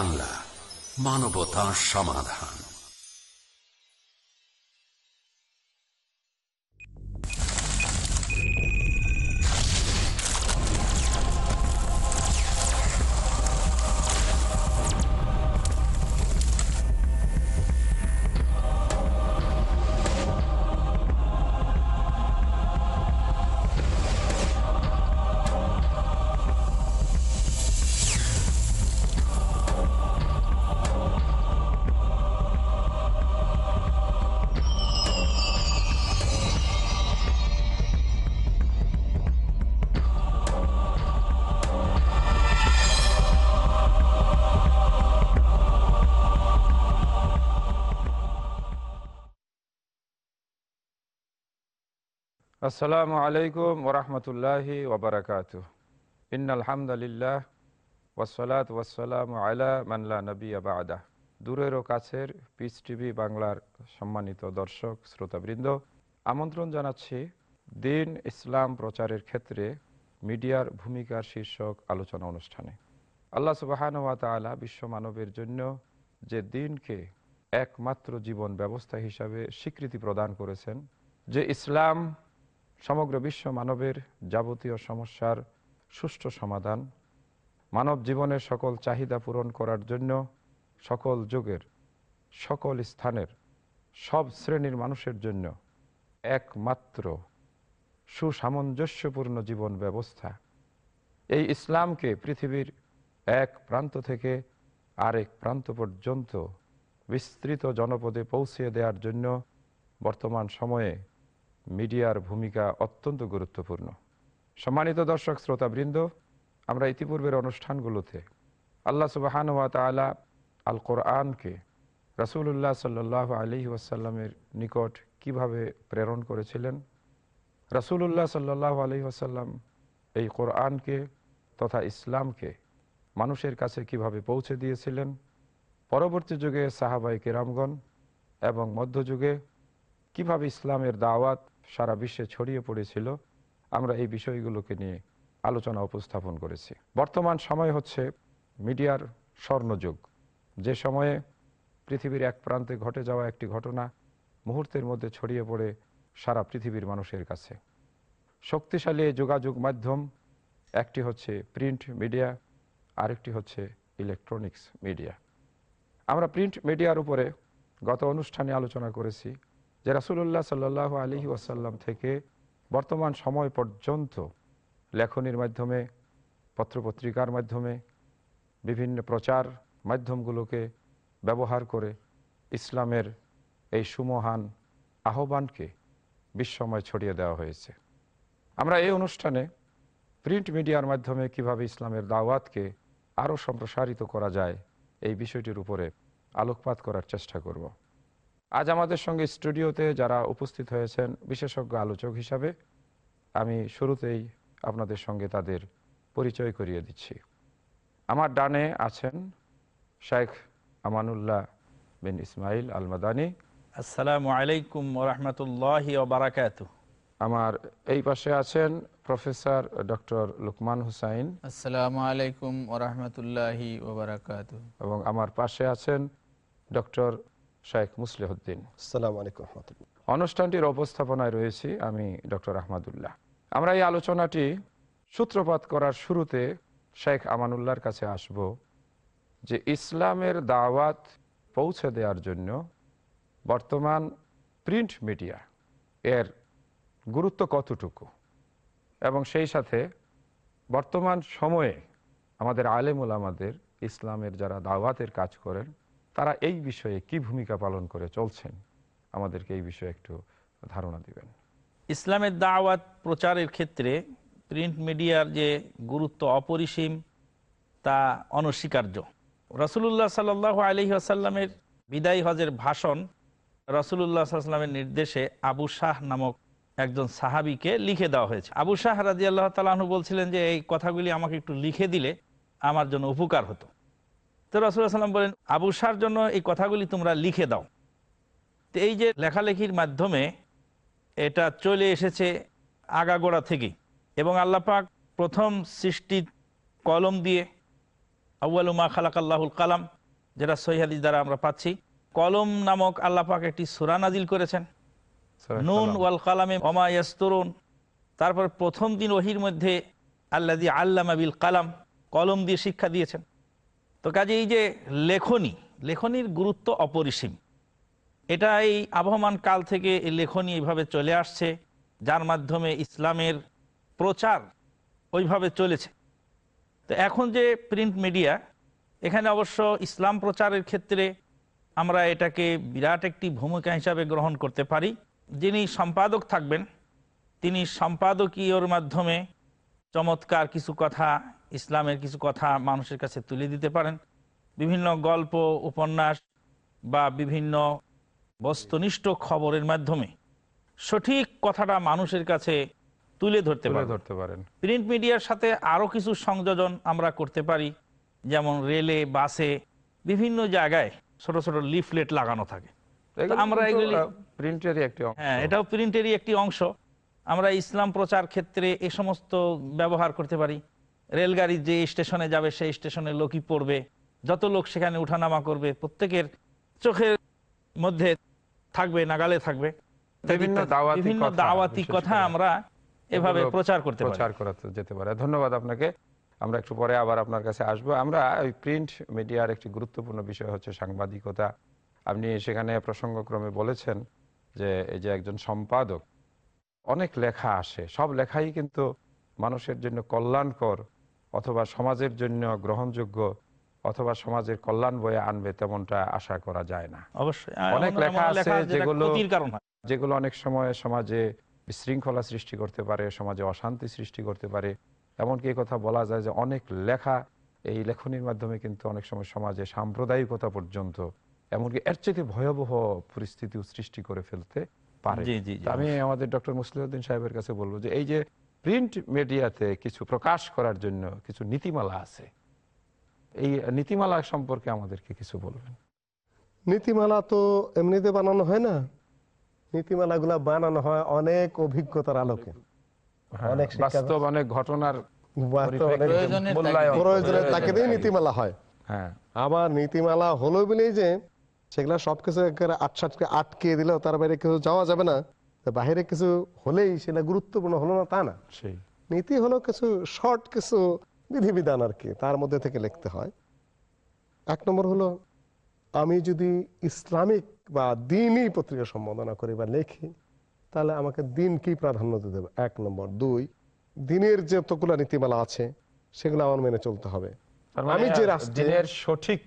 বাংলা মানবতা সমাধান। আসসালামু আলাইকুম ওরহমতুল্লাহি ওবরাকাত ইন্নাল হামদালিল্লাহ ওয়াসালাত ওয়াসালাম আলা মানলা নবী আবাদা দূরের ও কাছের পিস টিভি বাংলার সম্মানিত দর্শক, শ্রোতাবৃন্দ, আমন্ত্রণ জানাচ্ছি দিন ইসলাম প্রচারের ক্ষেত্রে মিডিয়ার ভূমিকার শীর্ষক আলোচনা অনুষ্ঠানে। আল্লাহ সুবাহান ওয়া তালা বিশ্ব মানবের জন্য যে দিনকে একমাত্র জীবন ব্যবস্থা হিসাবে স্বীকৃতি প্রদান করেছেন, যে ইসলাম সমগ্র বিশ্ব মানবের যাবতীয় সমস্যার সুষ্ঠু সমাধান, মানব জীবনের সকল চাহিদা পূরণ করার জন্য সকল যুগের, সকল স্থানের, সব শ্রেণির মানুষের জন্য একমাত্র সুসামঞ্জস্যপূর্ণ জীবন ব্যবস্থা। এই ইসলামকে পৃথিবীর এক প্রান্ত থেকে আরেক প্রান্ত পর্যন্ত বিস্তৃত জনপদে পৌঁছে দেওয়ার জন্য বর্তমান সময়ে মিডিয়ার ভূমিকা অত্যন্ত গুরুত্বপূর্ণ। সম্মানিত দর্শক, শ্রোতাবৃন্দ, আমরা ইতিপূর্বের অনুষ্ঠানগুলোতে আল্লাহ সুবাহান ওয়া তালা আল কোরআনকে রসুল্লাহ সাল্লাহ আলী ওয়াসাল্লামের নিকট কীভাবে প্রেরণ করেছিলেন? রসুল্লাহ সাল্লাহ আলী ওয়াসাল্লাম এই কোরআনকে তথা ইসলামকে মানুষের কাছে কীভাবে পৌঁছে দিয়েছিলেন? পরবর্তী যুগে সাহাবাই কেরামগণ এবং মধ্যযুগে কীভাবে ইসলামের দাওয়াত সারা বিশ্বে ছড়িয়ে পড়েছিল। আমরা এই বিষয়গুলোকে নিয়ে আলোচনা উপস্থাপন করেছি। বর্তমান সময় হচ্ছে মিডিয়ার স্বর্ণযুগ। যে সময়ে পৃথিবীর এক প্রান্তে ঘটে যাওয়া একটি ঘটনা মুহূর্তের মধ্যে ছড়িয়ে পড়ে সারা পৃথিবীর মানুষের কাছে। শক্তিশালী যোগাযোগ মাধ্যম, একটি হচ্ছে প্রিন্ট মিডিয়া, আরেকটি হচ্ছে ইলেকট্রনিক্স মিডিয়া। আমরা প্রিন্ট মিডিয়ার উপরে গত অনুষ্ঠানে আলোচনা করেছি। যে রাসুল্লাহ সাল্লাহ আলী ওয়াসাল্লাম থেকে বর্তমান সময় পর্যন্ত লেখনির মাধ্যমে, পত্রপত্রিকার মাধ্যমে, বিভিন্ন প্রচার মাধ্যমগুলোকে ব্যবহার করে ইসলামের এই সুমহান আহ্বানকে বিশ্বময় ছড়িয়ে দেওয়া হয়েছে। আমরা এই অনুষ্ঠানে প্রিন্ট মিডিয়ার মাধ্যমে কীভাবে ইসলামের দাওয়াতকে আরও সম্প্রসারিত করা যায়, এই বিষয়টির উপরে আলোকপাত করার চেষ্টা করব। আজ আমাদের সঙ্গে স্টুডিওতে যারা উপস্থিত হয়েছেন বিশেষজ্ঞ আলোচক হিসাবে আমি শুরুতেই আপনাদের সঙ্গে তাদের পরিচয় করিয়ে দিচ্ছি। আমার ডানে আছেন শেখ আমানুল্লাহ বিন ইসমাইল আল মাদানী আসসালামু আলাইকুম ওরহমতুল্লাহ বারাকাত আমার এই পাশে আছেন প্রফেসর ডক্টর লুকমান হুসাইন। আসসালামু আলাইকুম ওরহমতুল্লাহি ওবরাকাত এবং আমার পাশে আছেন ডক্টর শেখ মুসলিহদ্দিন। আসসালামু আলাইকুম অনুষ্ঠানটির উপস্থাপনায় রয়েছি আমি ডক্টর আহমদুল্লাহ। আমরা এই আলোচনাটি সূত্রপাত করার শুরুতে শেখ আমানুল্লাহর কাছে আসব যে ইসলামের দাওয়াত পৌঁছে দেওয়ার জন্য বর্তমান প্রিন্ট মিডিয়া এর গুরুত্ব কতটুকু? এবং সেই সাথে বর্তমান সময়ে আমাদের আলেমুল আমাদের ইসলামের যারা দাওয়াতের কাজ করেন তারা এই বিষয়ে কি ভূমিকা পালন করে চলছেন? আমাদেরকে এই বিষয়ে একটু ধারণা দিবেন। ইসলামের দাওয়াত প্রচারের ক্ষেত্রে প্রিন্ট মিডিয়ার যে গুরুত্ব অপরিসীম, তা অনস্বীকার্য। রসুল্লাহ সাল আলহি আসাল্লামের বিদায়ী হজের ভাষণ রসুল্লাহ সাল্লামের নির্দেশে আবু শাহ নামক একজন সাহাবিকে লিখে দেওয়া হয়েছে। আবু শাহ রাজি আল্লাহ তালু বলছিলেন যে, এই কথাগুলি আমাকে একটু লিখে দিলে আমার জন্য উপকার হতো। তো রসুল্লাহ সাল্লাম বলেন আবু শাহর জন্য এই কথাগুলি তোমরা লিখে দাও। তো এই যে লেখালেখির মাধ্যমে এটা চলে এসেছে আগাগোড়া থেকে এবং আল্লাপাক প্রথম সৃষ্টি কলম দিয়ে আউ্বালুমা খালাকাল্লাহুল কালাম যেটা সহিহাদিস দ্বারা আমরা পাচ্ছি কলম নামক আল্লাহ পাক একটি সুরা নাজিল করেছেন। নুন। ওয়াল কালামে অমায়াস্তরুন তারপর প্রথম দিন ওহির মধ্যে আল্লাদি আল্লামা বিল কালাম কলম দিয়ে শিক্ষা দিয়েছেন। তো কাজে এই যে লেখনী, লেখনীর গুরুত্ব অপরিসীম। এটা এই আবহমান কাল থেকে এই লেখনী এইভাবে চলে আসছে, যার মাধ্যমে ইসলামের প্রচার ওইভাবে চলেছে। তো এখন যে প্রিন্ট মিডিয়া, এখানে অবশ্য ইসলাম প্রচারের ক্ষেত্রে আমরা এটাকে বিরাট একটি ভূমিকা হিসাবে গ্রহণ করতে পারি। যিনি সম্পাদক থাকবেন, তিনি সম্পাদকীয়র মাধ্যমে চমৎকার কিছু কথা ইসলামের কিছু কথা মানুষের কাছে তুলে দিতে পারেন। বিভিন্ন গল্প উপন্যাস বা বিভিন্ন বস্তুনিষ্ঠ খবরের মাধ্যমে সঠিক কথাটা মানুষের কাছে তুলে ধরতে ধরতে পারেন। প্রিন্ট মিডিয়ার সাথে আরও কিছু সংযোজন আমরা করতে পারি যেমন রেলে বাসে বিভিন্ন জায়গায় ছোট ছোট লিফলেট লাগানো থাকে। আমরা এগুলি- প্রিন্টেরই একটি অংশ। হ্যাঁ এটাও প্রিন্টেরই একটি অংশ। আমরা ইসলাম প্রচার ক্ষেত্রে এ সমস্ত ব্যবহার করতে পারি। রেলগাড়ি যে স্টেশনে যাবে সেই স্টেশনে লোকই পড়বে। যত লোক সেখানে উঠানামা করবে প্রত্যেকের চোখের মধ্যে থাকবে নাগালে থাকবে। বিভিন্ন দাওয়াতি কথা, করে। আমরা এভাবে প্রচার করতে প্রচার করাতে যেতে পারে। ধন্যবাদ আপনাকে। আমরা একটু পরে আবার আপনার কাছে আসব। আমরা ওই প্রিন্ট মিডিয়ার একটি গুরুত্বপূর্ণ বিষয় হচ্ছে সাংবাদিকতা। আপনি সেখানে প্রসঙ্গক্রমে বলেছেন যে এই যে একজন সম্পাদক অনেক লেখা আসে। সব লেখাই কিন্তু মানুষের জন্য কল্যাণকর অথবা সমাজের জন্য গ্রহণযোগ্য অথবা সমাজের কল্যাণ বয়ে আনবে তেমনটা আশা করা যায় না। অবশ্যই। অনেক লেখা আছে যেগুলো- যেগুলো অনেক সময় সমাজে বিশৃঙ্খলা সৃষ্টি করতে পারে সমাজে অশান্তি সৃষ্টি করতে পারে। এমনকি এই কথা বলা যায় যে অনেক লেখা এই লেখনির মাধ্যমে কিন্তু অনেক সময় সমাজে সাম্প্রদায়িকতা পর্যন্ত এমনকি এর চেয়ে ভয়াবহ পরিস্থিতিও সৃষ্টি করে ফেলতে পারে। আমি আমাদের ডক্টর মুসলিউদ্দিন সাহেবের কাছে বলব যে এই যে প্রিন্ট মিডিয়াতে কিছু প্রকাশ করার জন্য কিছু নীতিমালা আছে এই নীতিমালা সম্পর্কে আমাদেরকে কিছু বলবেন। নীতিমালা তো এমনিতে বানানো হয় না। নীতিমালাগুলা বানানো হয় অনেক অভিজ্ঞতার আলোকে। হ্যাঁ, অনেক বাস্তব অনেক ঘটনার। প্রয়োজনের তাকে নীতিমালা হয়। হ্যাঁ। আবার নীতিমালা হলো বলেই যে সেগুলা সবকিছু আটসাটকে আটকে দিলেও তার বাইরে কিছু যাওয়া যাবে না। তো বাইরে কিছু হলেই সেটা গুরুত্বপূর্ণ হলো না তা না। নীতি হলো কিছু শর্ট কিছু বিধিবিধান আর কি তার মধ্যে থেকে লিখতে হয়। এক নম্বর হলো আমি যদি ইসলামিক বা দিনই পত্রিকা সম্বোধনা করি বা লেখি তাহলে আমাকে দিন কি প্রাধান্য দিতে হবে? এক নম্বর। দুই দিনের যে যতগুলো নীতিমালা আছে সেগুলো আমার মেনে চলতে হবে। মানে আমি যে দিনের সঠিক।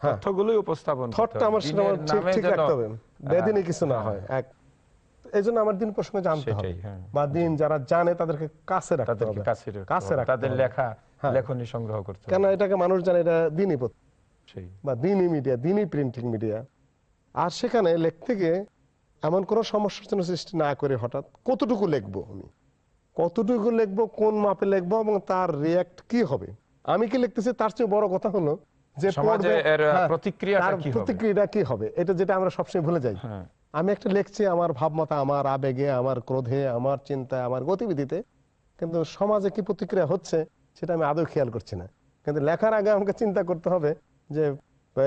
তথ্যগুলোই উপস্থাপন থটটা আমার সেটা ঠিক ঠিক রাখতে হবে। বেদিনে কিছু না হ্যাঁ, হয়। এক। এই জন্য আমার দিন প্রসঙ্গে জানতে হবে। হ্যাঁ। বা দিন যারা জানে তাদেরকে কাছে রাখতে হবে। কাছে রাখতে কাছে রাখতে তাদের লেখা হ্যাঁ। লেখনী সংগ্রহ করতে কেন এটাকে মানুষ জানে এটা দিনই বা দিনই মিডিয়া দিনই প্রিন্টিং মিডিয়া আর সেখানে লিখতে গিয়ে এমন কোনো সমস্যার জন্য সৃষ্টি না করে হঠাৎ কতটুকু লিখব আমি? কতটুকু লিখব কোন মাপে লিখব এবং তার রিয়াক্ট কি হবে? আমি কি লিখতেছি? তার চেয়ে বড় কথা হলো যে সমাজে এর, হ্যাঁ, প্রতিক্রিয়াটা কি হবে? প্রতিক্রিয়াটা কি হবে? এটা যেটা আমরা সবসময় ভুলে যাই। হ্যাঁ। আমি একটা লিখছি আমার ভাবমতা আমার আবেগে আমার ক্রোধে আমার চিন্তায় আমার গতিবিধিতে। কিন্তু সমাজে কি প্রতিক্রিয়া হচ্ছে সেটা আমি আদৌ খেয়াল করছি না। কিন্তু লেখার আগে আমাকে চিন্তা করতে হবে যে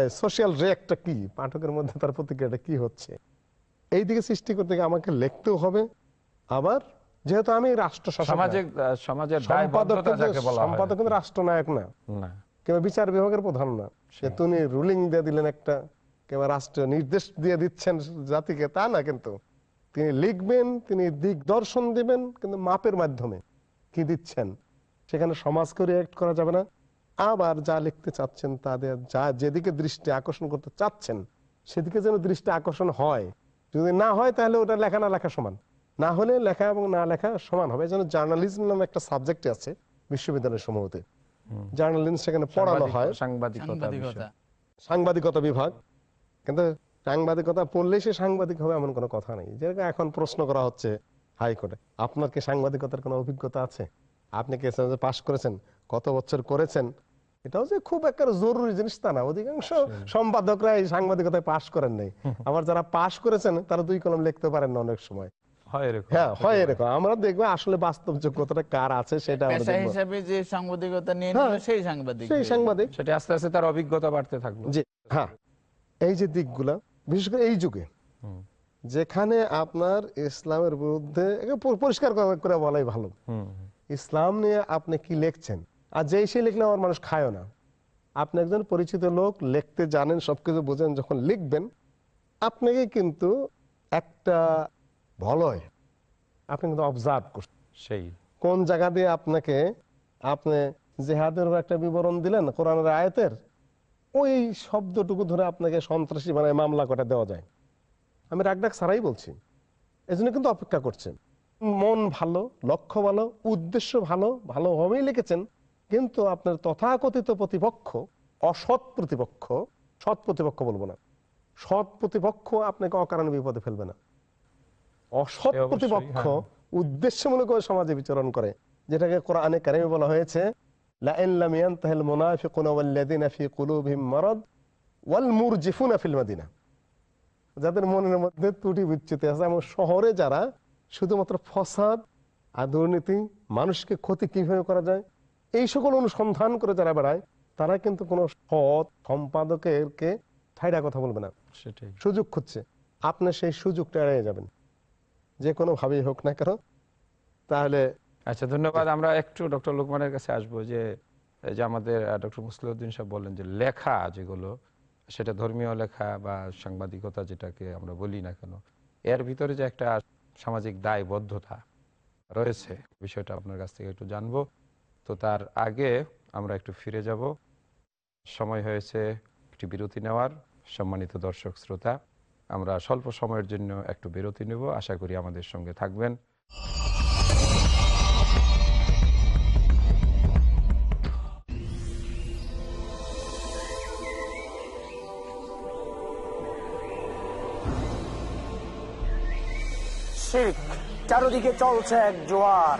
সোশ্যাল রিয়াক্টটা কি? পাঠকের মধ্যে তার প্রতিক্রিয়াটা কি হচ্ছে? এই দিকে সৃষ্টি করতে গিয়ে আমাকে লিখতেও হবে। আবার যেহেতু আমি রাষ্ট্র সমাজের সম্পাদক কিন্তু- রাষ্ট্রনায়ক না। না। কিংবা বিচার বিভাগের প্রধান না। যে তুমি রুলিং দিয়ে দিলেন একটা কিংবা রাষ্ট্র নির্দেশ দিয়ে দিচ্ছেন জাতিকে তা না কিন্তু। তিনি লিখবেন তিনি দিগদর্শন দিবেন কিন্তু মাপের মাধ্যমে কি দিচ্ছেন? সেখানে সমাজকে রিয়াক্ট করা যাবে না। আবার যা লিখতে চাচ্ছেন তাদের যা যেদিকে দৃষ্টি আকর্ষণ করতে চাচ্ছেন সেদিকে যেন দৃষ্টি আকর্ষণ হয়। যদি না হয় তাহলে ওটা লেখা না লেখা সমান। না হলে লেখা এবং না লেখা সমান হবে। যেন জার্নালিজম নামে একটা সাবজেক্ট আছে বিশ্ববিদ্যালয় সমূহতে। জার্নালিজম সেখানে পড়ানো হয়। সাংবাদিকতা সাংবাদিকতা। বিভাগ। কিন্তু সাংবাদিকতা পড়লে সে সাংবাদিক হবে এমন কোনো কথা নেই। যেরকম এখন প্রশ্ন করা হচ্ছে হাইকোর্টে আপনার কি সাংবাদিকতার কোনো অভিজ্ঞতা আছে? আপনি কি এসএমএস পাশ করেছেন? কত বছর করেছেন? এটাও যে খুব একটা জরুরি জিনিস তা না। অধিকাংশ সম্পাদকরা এই সাংবাদিকতায় পাশ করেন নাই। আবার যারা পাশ করেছেন তারা দুই কলম লিখতে পারেন না অনেক সময়। হয় এরকম হ্যাঁ হয় এরকম। আমরা দেখব আসলে বাস্তব যোগ্যতাটা কার আছে সেটা পেশা হিসাবে যে সাংবাদিকতা নিয়ে হ্যাঁ, সেই সাংবাদিক সেই সাংবাদিক। সেটা আস্তে আস্তে তার অভিজ্ঞতা বাড়তে থাকল। জি হ্যাঁ। এই যে দিকগুলা বিশেষ করে এই যুগে যেখানে আপনার ইসলামের বিরুদ্ধে পরিষ্কার করে- করে বলাই ভালো। ইসলাম নিয়ে আপনি কি লিখছেন? আর যেই সে লিখলে আমার মানুষ খায়ও না। আপনি একজন পরিচিত লোক লিখতে জানেন সবকিছু বোঝেন যখন লিখবেন আপনাকে কিন্তু একটা ভলয় আপনি কিন্তু অবজার্ভ করছেন সেই। কোন জায়গা দিয়ে আপনাকে আপনি জেহাদের একটা বিবরণ দিলেন কোরআনের আয়াতের? ওই শব্দটুকু ধরে আপনাকে সন্ত্রাসী মানে মামলা কটা দেওয়া যায়। আমি রাগডাক ছাড়াই বলছি। এজন্য কিন্তু অপেক্ষা করছেন। মন ভালো লক্ষ্য ভালো উদ্দেশ্য ভালো ভালোভাবেই লিখেছেন কিন্তু আপনার তথাকথিত প্রতিপক্ষ অসৎ প্রতিপক্ষ সৎ প্রতিপক্ষ বলব না। সৎ প্রতিপক্ষ আপনাকে অকারণে বিপদে ফেলবে না। অসৎ প্রতিপক্ষ হ্যাঁ। উদ্দেশ্যমূলক সমাজে বিচরণ করে যেটাকে কোরআনে কারিমে বলা হয়েছে যাদের মনের মধ্যে ত্রুটি বিচ্যুতি আছে এবং শহরে যারা শুধুমাত্র ফসাদ আর দুর্নীতি মানুষকে ক্ষতি কীভাবে করা যায় এই সকল অনুসন্ধান করে যারা বেড়ায় তারা কিন্তু কোনো সৎ সম্পাদকেরকে ঠাইরা কথা বলবে না। সেটাই। সুযোগ খুঁজছে। আপনি সেই সুযোগটা এড়িয়ে যাবেন। যে কোনো ভাবেই হোক না কেন, তাহলে আচ্ছা ধন্যবাদ। আমরা একটু ডক্টর লোকমানের কাছে আসব যে যে আমাদের ডক্টর মুসলিউদ্দিন সাহেব বললেন যে, লেখা যেগুলো, সেটা ধর্মীয় লেখা বা সাংবাদিকতা যেটাকে আমরা বলি না কেন, এর ভিতরে যে একটা সামাজিক দায়বদ্ধতা রয়েছে, বিষয়টা আপনার কাছ থেকে একটু জানব। তো তার আগে আমরা একটু ফিরে যাব। সময় হয়েছে একটি বিরতি নেওয়ার, সম্মানিত দর্শক, শ্রোতা। আমরা স্বল্প সময়ের জন্য একটু বিরতি নেব। আশা করি আমাদের সঙ্গে থাকবেন। চারদিকে চলছে এক জোয়ার।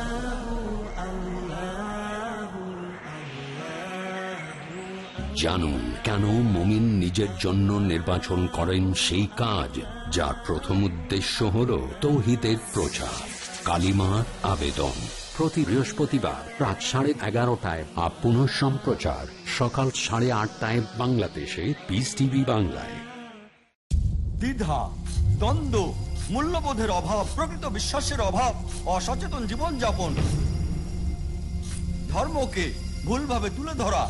জানুন কেন মমিন নিজের জন্য নির্বাচন করেন সেই কাজ যার প্রথম উদ্দেশ্য হল তৌহিদের প্রচার। কালিমার আবেদন। প্রতি বৃহস্পতিবার রাত সাড়ে এগারোটায় আপ পুনঃ সম্প্রচার। সকাল সাড়ে আটটায় বাংলাদেশে পিস টিভি বাংলায়। দ্বিধা, দ্বন্দ্ব, মূল্যবোধের অভাব, প্রকৃত বিশ্বাসের অভাব, অসচেতন জীবনযাপন, ধর্মকে ভুলভাবে তুলে ধরা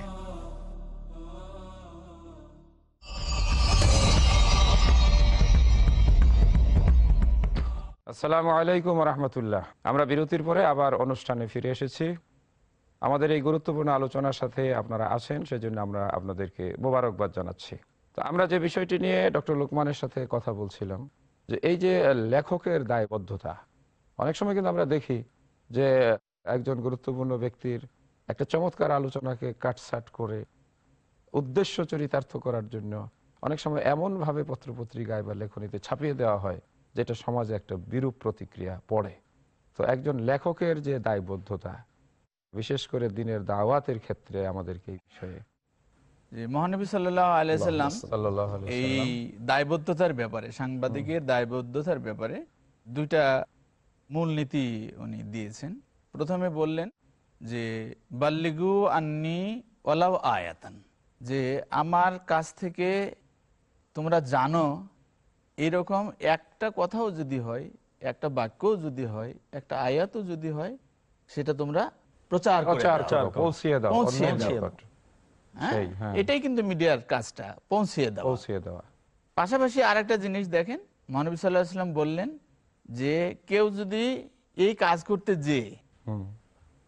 আসসালামু আলাইকুম রহমতুল্লাহ আমরা বিরতির পরে আবার অনুষ্ঠানে ফিরে এসেছি। আমাদের এই গুরুত্বপূর্ণ আলোচনার সাথে আপনারা আছেন, সেজন্য আমরা আপনাদেরকে মোবারকবাদ জানাচ্ছি। তো আমরা যে বিষয়টি নিয়ে ডক্টর লোকমানের সাথে কথা বলছিলাম, যে এই যে লেখকের দায়বদ্ধতা, অনেক সময় কিন্তু আমরা দেখি যে একজন গুরুত্বপূর্ণ ব্যক্তির একটা চমৎকার আলোচনাকে কাটসাট করে উদ্দেশ্য চরিতার্থ করার জন্য অনেক সময় এমনভাবে পত্রপত্রিকায় বা লেখনীতে ছাপিয়ে দেওয়া হয় যেটা সমাজে একটা বিরূপ প্রতিক্রিয়া পড়ে। তো একজন লেখকের যে দায়বদ্ধতা বিশেষ করে দিনের দাওয়াতের ক্ষেত্রে আমাদেরকে এই বিষয়ে যে মহানবী সাল্লাহ আলাইসাল্লাম এই দায়বদ্ধতার ব্যাপারে সাংবাদিকের দায়বদ্ধতার ব্যাপারে দুইটা মূলনীতি উনি দিয়েছেন। প্রথমে বললেন যে বাল্লিগু আন্নি ওলাও আয়াতান যে আমার কাছ থেকে তোমরা জানো এরকম একটা কথাও যদি হয় একটা বাক্যও যদি হয় একটা আয়াতও যদি হয় সেটা তোমরা প্রচার পৌঁছিয়ে দাও। হ্যাঁ? হ্যাঁ। এটাই কিন্তু মিডিয়ার কাজটা পৌঁছিয়ে দাও। পৌঁছিয়ে দেওয়া। পাশাপাশি আরেকটা জিনিস দেখেন মহানবী সাল্লাহ সাল্লাম বললেন যে কেউ যদি এই কাজ করতে যে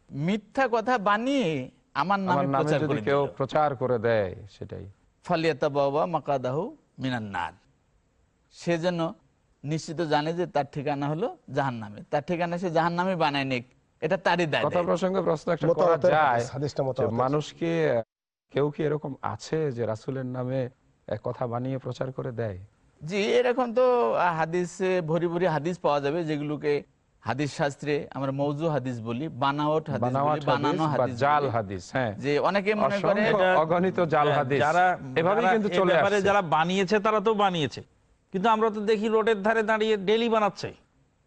মিথ্যা কথা বানিয়ে আমার নামে প্রচার করে প্রচার করে দেয় সেটাই। ফালিয়াতা বাবা মাকাদাহু মিনান্নার সে যেন নিশ্চিত জানে যে তার ঠিকানা হলো জাহান নামে তার ঠিকানা সে জাহান নামে বানায় নিক। এটা তারই দায় কথা দায়িত্ব। প্রসঙ্গে প্রশ্ন একটা করা যায় হাদিস, হাদিসটা যে মোতাবাতের। মানুষ কি কেউ কি এরকম আছে যে রাসূলের নামে কথা বানিয়ে প্রচার করে দেয়? জি এরকম তো হাদিসে ভরি ভরি হাদিস পাওয়া যাবে যেগুলোকে হাদিস শাস্ত্রে আমরা মৌজু হাদিস বলি বানাওট হাদিস বানাওয়াট বলি বানানো হাদিস জাল হাদিস হ্যাঁ। যে অনেকে মনে করে অগণিত জাল হ্যাঁ, হাদিস। যারা এভাবেই যারা কিন্তু চলে আসছে। যারা বানিয়েছে তারা তো বানিয়েছে। কিন্তু আমরা তো দেখি রোডের ধারে দাঁড়িয়ে ডেলি বানাচ্ছে।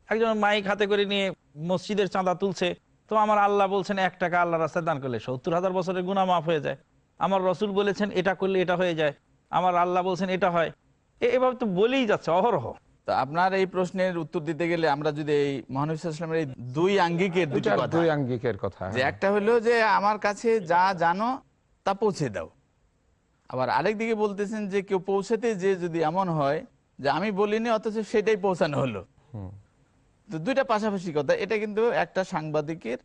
একজন মাইক হাতে করে নিয়ে মসজিদের চাঁদা তুলছে। তো আমার আল্লাহ বলছেন এক টাকা আল্লাহ রাস্তায় দান করলে সত্তর হাজার বছরের গুণা মাফ হয়ে যায়। আমার রসুল বলেছেন এটা করলে এটা হয়ে যায়। আমার আল্লাহ বলছেন এটা হয়। এভাবে তো বলেই যাচ্ছে অহরহ। তো আপনার এই প্রশ্নের উত্তর দিতে গেলে আমরা যদি এই মহানবী সাল্লামের এই দুই আঙ্গিকের দুটি দুইটা কথা। দুই আঙ্গিকের কথা যে হ্যাঁ। একটা হলো যে আমার কাছে যা জানো তা পৌঁছে দাও। আবার আরেক দিকে বলতেছেন যে কেউ পৌঁছাতে যে যদি এমন হয় যে আমি বলিনি অথচ সেটাই পৌঁছানো হলো। তো দুইটা পাশাপাশি কথা এটা কিন্তু একটা সাংবাদিকের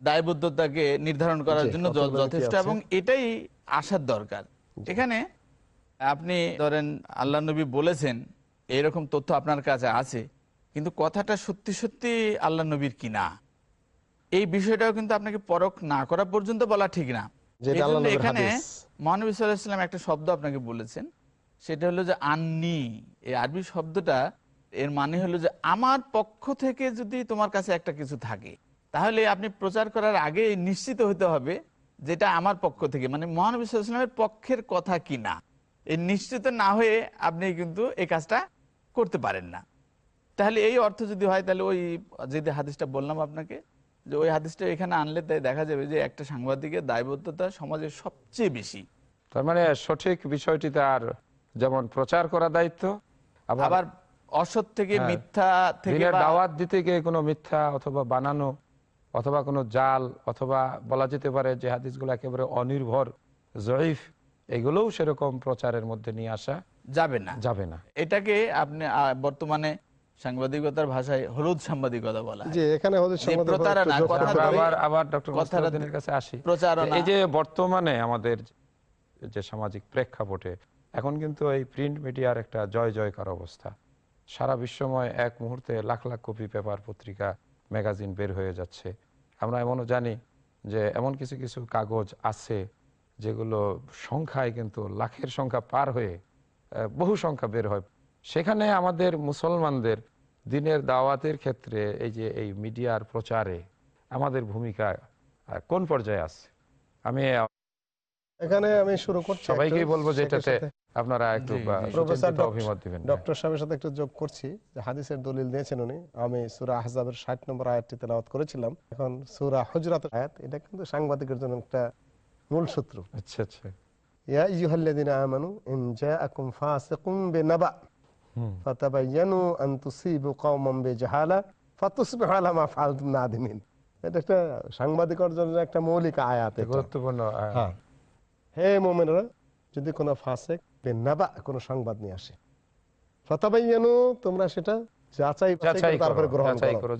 দায়বদ্ধতাকে নির্ধারণ করার জন্য যথেষ্ট এবং এটাই আসার দরকার। এখানে আপনি ধরেন আল্লাহ নবী বলেছেন এইরকম তথ্য আপনার কাছে আছে কিন্তু কথাটা সত্যি সত্যি আল্লাহ নবীর কি না এই বিষয়টাও কিন্তু আপনাকে পরখ না করা পর্যন্ত বলা ঠিক না। এখানে। মহানবী সাল্লাহ একটা শব্দ আপনাকে বলেছেন সেটা হলো যে আন্নি। এই আরবি শব্দটা, এর মানে হলো যে আমার পক্ষ থেকে যদি তোমার কাছে একটা কিছু থাকে, তাহলে আপনি প্রচার করার আগে নিশ্চিত হতে হবে যেটা আমার পক্ষ থেকে। মানে মহানবী সাল্লামের পক্ষের কথা কিনা এই নিশ্চিত না হয়ে আপনি কিন্তু এই কাজটা করতে পারেন না। তাহলে এই অর্থ যদি হয়, তাহলে ওই যদি হাদিসটা বললাম আপনাকে, যে ওই হাদিসটা এখানে আনলে তাই দেখা যাবে যে একটা সাংবাদিকের দায়বদ্ধতা সমাজের সবচেয়ে বেশি। তার মানে সঠিক বিষয়টি তার যেমন প্রচার করা দায়িত্ব আবার অসৎ থেকে হ্যাঁ, মিথ্যা থেকে দাওয়াত দিতে গিয়ে কোনো মিথ্যা অথবা বানানো অথবা কোনো জাল অথবা বলা যেতে পারে যে হাদিসগুলো একেবারে অনির্ভর জয়ীফ এগুলোও সেরকম প্রচারের মধ্যে নিয়ে আসা যাবে না যাবে না এটাকে আপনি বর্তমানে সাংবাদিকতার ভাষায় হলুদ সাংবাদিকতা বলা হয়। যে এখানে আবার আবার ডক্টর কাছে আসি। এই যে বর্তমানে আমাদের যে সামাজিক প্রেক্ষাপটে এখন কিন্তু এই প্রিন্ট মিডিয়ার একটা জয় জয়কার অবস্থা। সারা বিশ্বময় এক মুহূর্তে লাখ লাখ কপি পেপার পত্রিকা ম্যাগাজিন বের হয়ে যাচ্ছে। আমরা এমনও জানি যে এমন কিছু কিছু কাগজ আছে যেগুলো সংখ্যায় কিন্তু লাখের সংখ্যা পার হয়ে বহু সংখ্যা বের হয়। সেখানে আমাদের মুসলমানদের দিনের দাওয়াতের ক্ষেত্রে এই যে এই মিডিয়ার প্রচারে আমাদের ভূমিকা কোন পর্যায়ে আছে? আমি এখানে আমি শুরু করছি সবাইকেই একটু বলব যে এটাতে আপনারা একটু। প্রফেসর অভিমত দিবেন। ডক্টর সাহেবের সাথে একটু যোগ করছি যে হাদিসের দলিল দিয়েছেন উনি। আমি সুরা আহজাবের ষাট নম্বর আয়াতটি তেলাওয়াত করেছিলাম। এখন সুরা হুজরাতের আয়াত এটা কিন্তু সাংবাদিকের জন্য একটা মূল সূত্র। আচ্ছা আচ্ছা। ইয়া আইয়ুহাল্লাযীনা আমানু ইন জাআকুম ফাসিকুম বিনাবা। ফাতাবায়ানু আন তুসিবু কওমান বিজাহালা ফাতুসবিহু আলা মা ফাআলতুম নাদিমিন। এটা একটা সাংবাদিকের জন্য একটা মৌলিক আয়াত এটা। গুরুত্বপূর্ণ আহ, হ্যাঁ। হে মোমেনরা যদি কোনো ফাসেক বেনাবা কোনো সংবাদ নিয়ে আসে ফতাবাইয়ানু তোমরা সেটা যাচাই তারপরে গ্রহণ করো।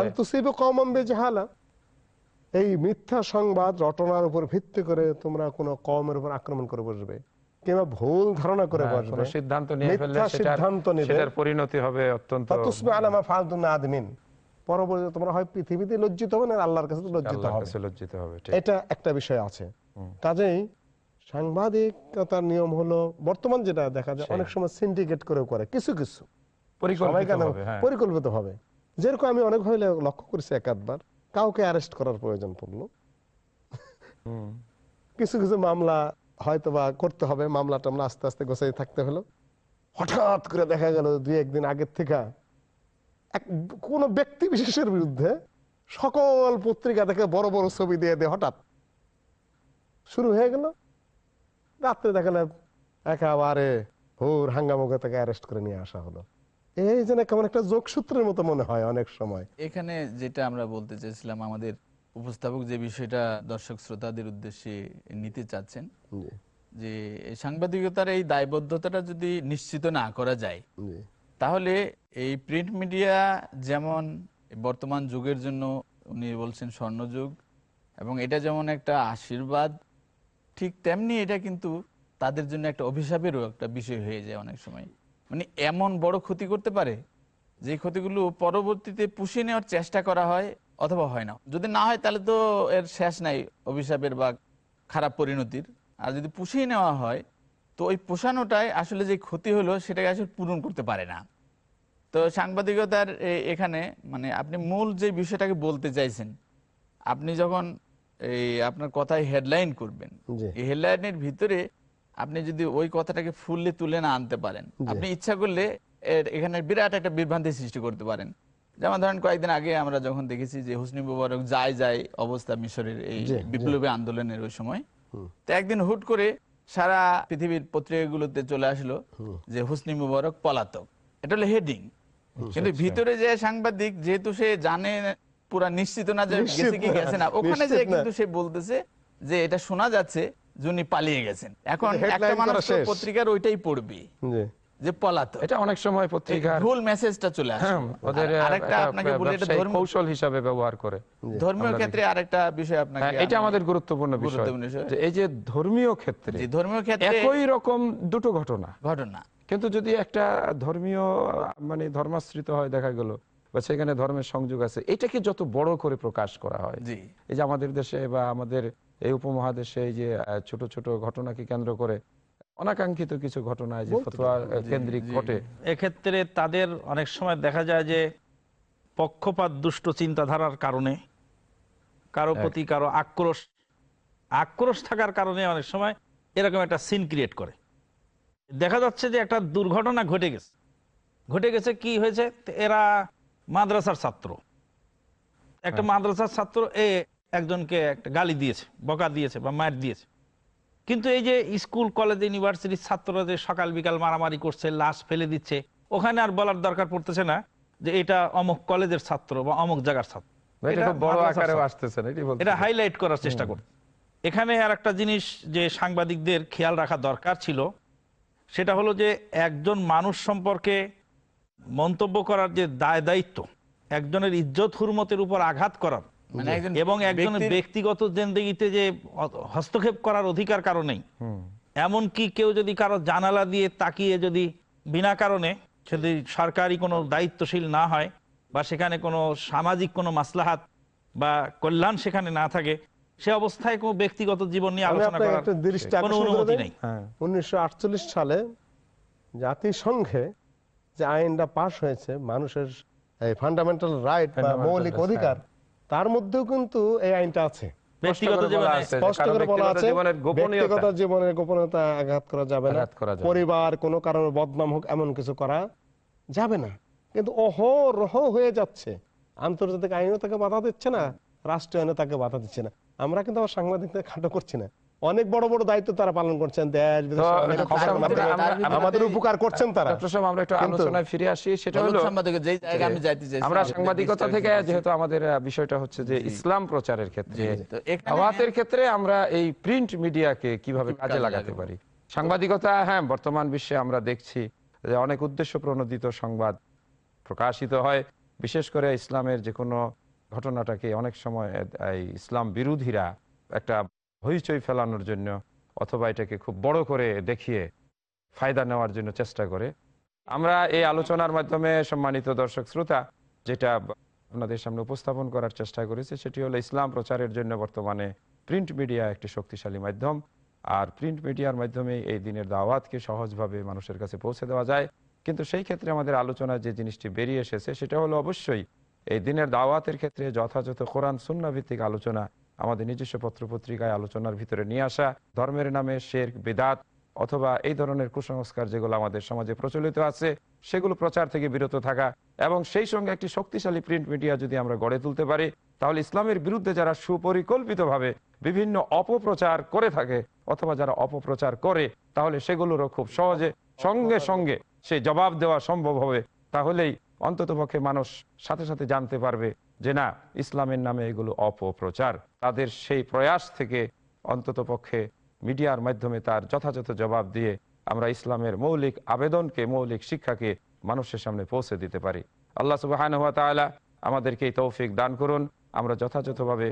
আন্তুসিবু বিজাহালা। এই মিথ্যা সংবাদ রটনার উপর ভিত্তি করে তোমরা কোনো কমের উপর আক্রমণ করে বসবে কিংবা ভুল ধারণা করে হ্যাঁ, বসবে। সিদ্ধান্ত নিয়ে ফেললে সিদ্ধান্ত সেটার পরিণতি হবে অত্যন্ত আলামা পরবর্তীতে তোমরা হয় পৃথিবীতে লজ্জিত হবে না আল্লাহর কাছে লজ্জিত হবে। লজ্জিত হবে এটা একটা বিষয় আছে। কাজেই সাংবাদিকতার নিয়ম হলো বর্তমান যেটা দেখা যায় অনেক সময় সিন্ডিকেট করেও করে কিছু কিছু। পরিকল্পিত হবে হ্যাঁ। পরিকল্পিত হবে যেরকম আমি অনেক হইলে লক্ষ্য করেছি একাধবার কাউকে অ্যারেস্ট করার প্রয়োজন পড়ল। কিছু কিছু মামলা হয়তো বা করতে হবে মামলা টামলা আস্তে আস্তে গোছাই থাকতে হলো। হঠাৎ করে দেখা গেল দুই একদিন আগের থেকে এক কোন ব্যক্তি বিশেষের বিরুদ্ধে সকল পত্রিকা থেকে বড় বড় ছবি দিয়ে দিয়ে হঠাৎ শুরু হয়ে গেল। রাত্রে দেখা গেল একেবারে ভোর হাঙ্গামুখে তাকে অ্যারেস্ট করে নিয়ে আসা হলো। এই যেন কেমন একটা যোগসূত্রের মতো মনে হয় অনেক সময়। এখানে যেটা আমরা বলতে চাইছিলাম আমাদের উপস্থাপক যে বিষয়টা দর্শক শ্রোতাদের উদ্দেশ্যে নিতে চাচ্ছেন যে সাংবাদিকতার এই দায়বদ্ধতাটা যদি নিশ্চিত না করা যায় তাহলে এই প্রিন্ট মিডিয়া যেমন বর্তমান যুগের জন্য উনি বলছেন স্বর্ণযুগ এবং এটা যেমন একটা আশীর্বাদ ঠিক তেমনি এটা কিন্তু তাদের জন্য একটা অভিশাপেরও একটা বিষয় হয়ে যায় অনেক সময়। মানে এমন বড় ক্ষতি করতে পারে, যে ক্ষতিগুলো পরবর্তীতে পুষিয়ে নেওয়ার চেষ্টা করা হয় অথবা হয় না। যদি না হয় তাহলে তো এর শেষ নাই অভিশাপের বা খারাপ পরিণতির। আর যদি পুষিয়ে নেওয়া হয়, তো ওই পোষানোটাই আসলে যে ক্ষতি হলো সেটাকে আসলে পূরণ করতে পারে না। তো সাংবাদিকতার এখানে মানে আপনি মূল যে বিষয়টাকে বলতে চাইছেন, আপনি যখন এই আপনার কথায় হেডলাইন করবেন। এই হেডলাইনের ভিতরে আপনি যদি ওই কথাটাকে ফুললে তুলে না আনতে পারেন আপনি ইচ্ছা করলে এখানে বিরাট একটা বিভ্রান্তি সৃষ্টি করতে পারেন। যেমন ধরেন কয়েকদিন আগে আমরা যখন দেখেছি যে হুসনি মুবারক যায় যায় অবস্থা মিশরের এই। বিপ্লবী আন্দোলনের ওই সময়। তো একদিন হুট করে সারা পৃথিবীর পত্রিকাগুলোতে চলে আসলো যে হুসনি মুবারক পলাতক। এটা হলো হেডিং কিন্তু ভিতরে যে সাংবাদিক যেহেতু সে জানে পুরা নিশ্চিত না যে গেছে কি গেছে না। ওখানে যে কিন্তু সে বলতেছে যে এটা শোনা যাচ্ছে যিনি পালিয়ে গেছেন। এখন একটা মানুষ। পত্রিকার ওইটাই পড়বে জি। যে পলাতক। এটা অনেক সময় পত্রিকার ভুল মেসেজটা চলে আসে। হ্যাঁ, ওদের আরেকটা আপনাকে বলি এটা ধর্ম- কৌশল হিসাবে ব্যবহার করে। ধর্মীয় ক্ষেত্রে আরেকটা বিষয় আপনাকে হ্যাঁ, এটা আমাদের গুরুত্বপূর্ণ বিষয়। যে এই যে ধর্মীয় ক্ষেত্রে যে ধর্মীয় ক্ষেত্রে একই রকম দুটো ঘটনা। ঘটনা। কিন্তু যদি একটা ধর্মীয় মানে ধর্মাশ্রিত হয় দেখা গেল বা সেখানে ধর্মের সংযোগ আছে এটাকে যত বড় করে প্রকাশ করা হয়। এই যে আমাদের দেশে বা আমাদের এই উপমহাদেশে এই যে ছোট ছোট ঘটনাকে কেন্দ্র করে অনাকাঙ্ক্ষিত কিছু ঘটনা যে ফতোয়া কেন্দ্রিক ঘটে। এক্ষেত্রে তাদের অনেক সময় দেখা যায় যে পক্ষপাত দুষ্ট চিন্তাধারার কারণে কারও প্রতি কারও আক্রোশ আক্রোশ থাকার কারণে অনেক সময় এরকম একটা সিন ক্রিয়েট করে। দেখা যাচ্ছে যে একটা দুর্ঘটনা ঘটে গেছে। ঘটে গেছে কি হয়েছে? এরা মাদ্রাসার ছাত্র। একটা মাদ্রাসার ছাত্র এ একজনকে একটা গালি দিয়েছে বকা দিয়েছে বা মার দিয়েছে। কিন্তু এই যে স্কুল কলেজ ইউনিভার্সিটির ছাত্ররা যে সকাল বিকাল মারামারি করছে লাশ ফেলে দিচ্ছে ওখানে আর বলার দরকার পড়তেছে না যে এটা অমুক কলেজের ছাত্র বা অমুক জায়গার ছাত্র। এটা হাইলাইট করার চেষ্টা করছে। এখানে আর একটা জিনিস যে সাংবাদিকদের খেয়াল রাখা দরকার ছিল সেটা হলো যে একজন মানুষ সম্পর্কে মন্তব্য করার যে দায় দায়িত্ব একজনের ইজ্জত হুরমতের উপর আঘাত করার মানে এবং একজনের ব্যক্তিগত জেন্দেগিতে যে হস্তক্ষেপ করার অধিকার কারণেই এমনকি কেউ যদি কারও জানালা দিয়ে তাকিয়ে যদি বিনা কারণে যদি সরকারি কোনো দায়িত্বশীল না হয় বা সেখানে কোনো সামাজিক কোনো মাসলাহাত বা কল্যাণ সেখানে না থাকে সে অবস্থায় কোনো ব্যক্তিগত জীবন নিয়ে আলোচনা করার দৃষ্টি কোনো অনুমতি নেই। হ্যাঁ। উনিশশো আটচল্লিশ সালে জাতিসংঘে যে আইনটা পাশ হয়েছে মানুষের ফান্ডামেন্টাল রাইট বা মৌলিক অধিকার তার মধ্যেও কিন্তু এই আইনটা আছে। ব্যক্তিগত জীবনের গোপনীয়তা। আঘাত করা যাবে না। পরিবার কোনো কারণে বদনাম হোক এমন কিছু করা যাবে না। কিন্তু অহরহ হয়ে যাচ্ছে। আন্তর্জাতিক আইনও তাকে বাধা দিচ্ছে না রাষ্ট্রীয় আইনও তাকে বাধা দিচ্ছে না। আমরা কিন্তু আমার সাংবাদিকদের খাটো করছি না। অনেক বড় বড় দায়িত্ব তারা পালন করছেন দেশ আমাদের উপকার করছেন তারা। ডক্টর সাহেব আমরা একটু আলোচনায় ফিরে আসি সেটা হলো সাংবাদিকের যেই জায়গায় আমি যাইতে চাইছি আমরা সাংবাদিকতা থেকে যেহেতু আমাদের বিষয়টা হচ্ছে যে ইসলাম প্রচারের ক্ষেত্রে দাওয়াতের ক্ষেত্রে আমরা এই প্রিন্ট মিডিয়াকে কীভাবে কাজে কাজে লাগাতে পারি? সাংবাদিকতা হ্যাঁ বর্তমান বিশ্বে আমরা দেখছি যে অনেক উদ্দেশ্য প্রণোদিত সংবাদ প্রকাশিত হয়। বিশেষ করে ইসলামের যে কোনো ঘটনাটাকে অনেক সময় এই ইসলাম বিরোধীরা একটা হইচই ফেলানোর জন্য অথবা এটাকে খুব বড় করে দেখিয়ে ফায়দা নেওয়ার জন্য চেষ্টা করে। আমরা এই আলোচনার মাধ্যমে সম্মানিত দর্শক শ্রোতা, যেটা আপনাদের সামনে উপস্থাপন করার চেষ্টা করেছি, সেটি হলো ইসলাম প্রচারের জন্য বর্তমানে প্রিন্ট মিডিয়া একটি শক্তিশালী মাধ্যম। আর প্রিন্ট মিডিয়ার মাধ্যমে এই দিনের দাওয়াতকে সহজভাবে মানুষের কাছে পৌঁছে দেওয়া যায়। কিন্তু সেই ক্ষেত্রে আমাদের আলোচনায় যে জিনিসটি বেরিয়ে এসেছে, সেটা হলো অবশ্যই এই দিনের দাওয়াতের ক্ষেত্রে যথাযথ কোরআন সুন্না ভিত্তিক আলোচনা আমাদের নিজস্ব পত্র পত্রিকায় আলোচনার ভিতরে নিয়ে আসা, ধর্মের নামে শের, বেদাত অথবা এই ধরনের কুসংস্কার যেগুলো আমাদের সমাজে প্রচলিত আছে, সেগুলো প্রচার থেকে বিরত থাকা এবং সেই সঙ্গে একটি শক্তিশালী প্রিন্ট মিডিয়া যদি আমরা গড়ে তুলতে পারি, তাহলে ইসলামের বিরুদ্ধে যারা সুপরিকল্পিতভাবে বিভিন্ন অপপ্রচার করে থাকে অথবা যারা অপপ্রচার করে, তাহলে সেগুলোরও খুব সহজে সঙ্গে সঙ্গে সে জবাব দেওয়া সম্ভব হবে। তাহলেই অন্ততপক্ষে মানুষ সাথে সাথে জানতে পারবে যে না, ইসলামের নামে এগুলো অপপ্রচার। তাদের সেই প্রয়াস থেকে অন্ততপক্ষে মিডিয়ার মাধ্যমে তার যথাযথ জবাব দিয়ে আমরা ইসলামের মৌলিক আবেদনকে, মৌলিক শিক্ষাকে মানুষের সামনে পৌঁছে দিতে পারি। আল্লাহ সুবাহ আমাদেরকে এই তৌফিক দান করুন। আমরা যথাযথভাবে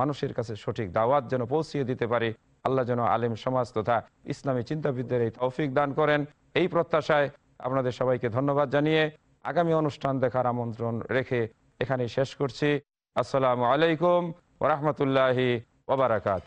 মানুষের কাছে সঠিক দাওয়াত যেন পৌঁছিয়ে দিতে পারি। আল্লাহ যেন আলেম সমাজ তথা ইসলামী চিন্তাবিদদের এই তৌফিক দান করেন। এই প্রত্যাশায় আপনাদের সবাইকে ধন্যবাদ জানিয়ে আগামী অনুষ্ঠান দেখার আমন্ত্রণ রেখে এখানে শেষ করছি। আসসালামু আলাইকুম ওরহমতুল্লাহি ওবরাকাত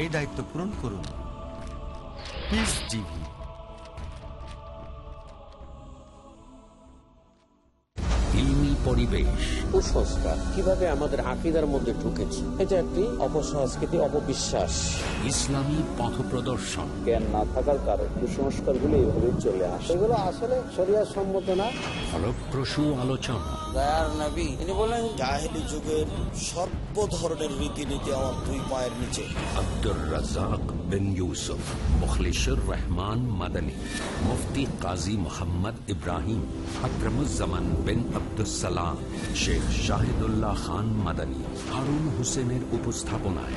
এই দায়িত্ব পূরণ করুন। ইলমি পরিবেশ। কুসংস্কার কীভাবে আমাদের আকিদার মধ্যে ঢুকেছে? এটা একটি অপসংস্কৃতি অপবিশ্বাস। ইসলামী পথ প্রদর্শন। জ্ঞান না থাকার কারণে কুসংস্কারগুলো এইভাবে চলে আসে। এগুলো আসলে শরিয়ার সম্মত না। ফলপ্রসূ আলোচনা। দয়ার নবী তিনি বলেন জাহেলি যুগের সর্ব ধরনের রীতিনীতি আমার দুই পায়ের নিচে। আব্দুর রাজাক বিন ইউসুফ মুখলিসুর রহমান মাদানী মুফতি কাজী মোহাম্মদ ইব্রাহিম আকরমুজ্জামান বিন আব্দুসালাম শেখ শাহিদুল্লাহ খান মাদানী হারুন হোসেনের উপস্থাপনায়।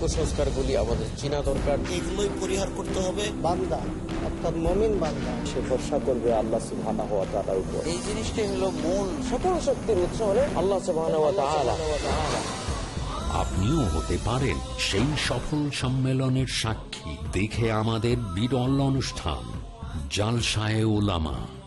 কুসংস্কারগুলি আমাদের চিনা দরকার। এগুলোই পরিহার করতে হবে। বান্দা অর্থাৎ মমিন বান্দা। সে ভরসা করবে আল্লাহ সুবহানাহু ওয়া তাআলার উপর। এই জিনিসটাই হলো মূল সকল শক্তির উৎস হলে আল্লাহ সুবহানাহু ওয়া তাআলা। আপনিও হতে পারেন সেই সফল সম্মেলনের সাক্ষী। দেখে আমাদের বিরল অনুষ্ঠান জালসায় ওলামা